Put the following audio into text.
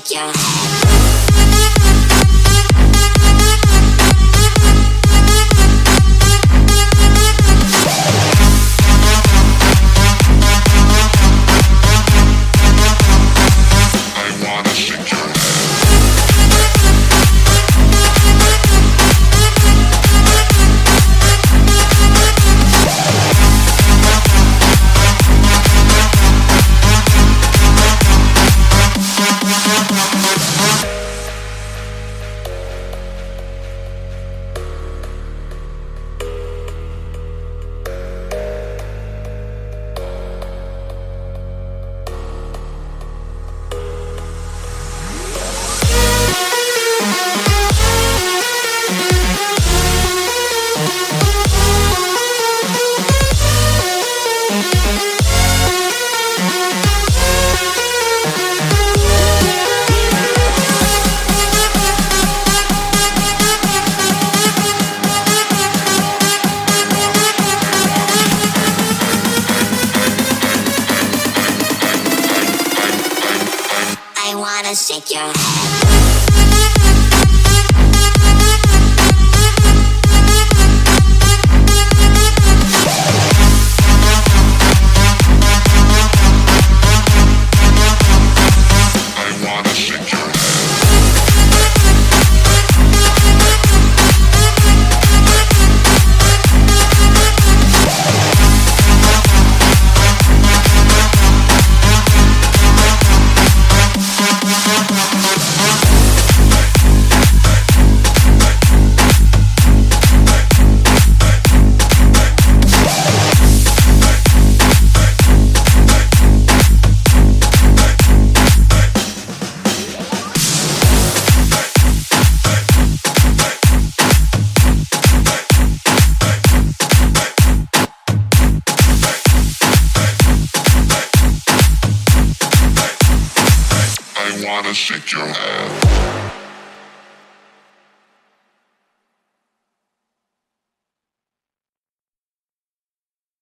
shake your. Wanna wanna shake your head.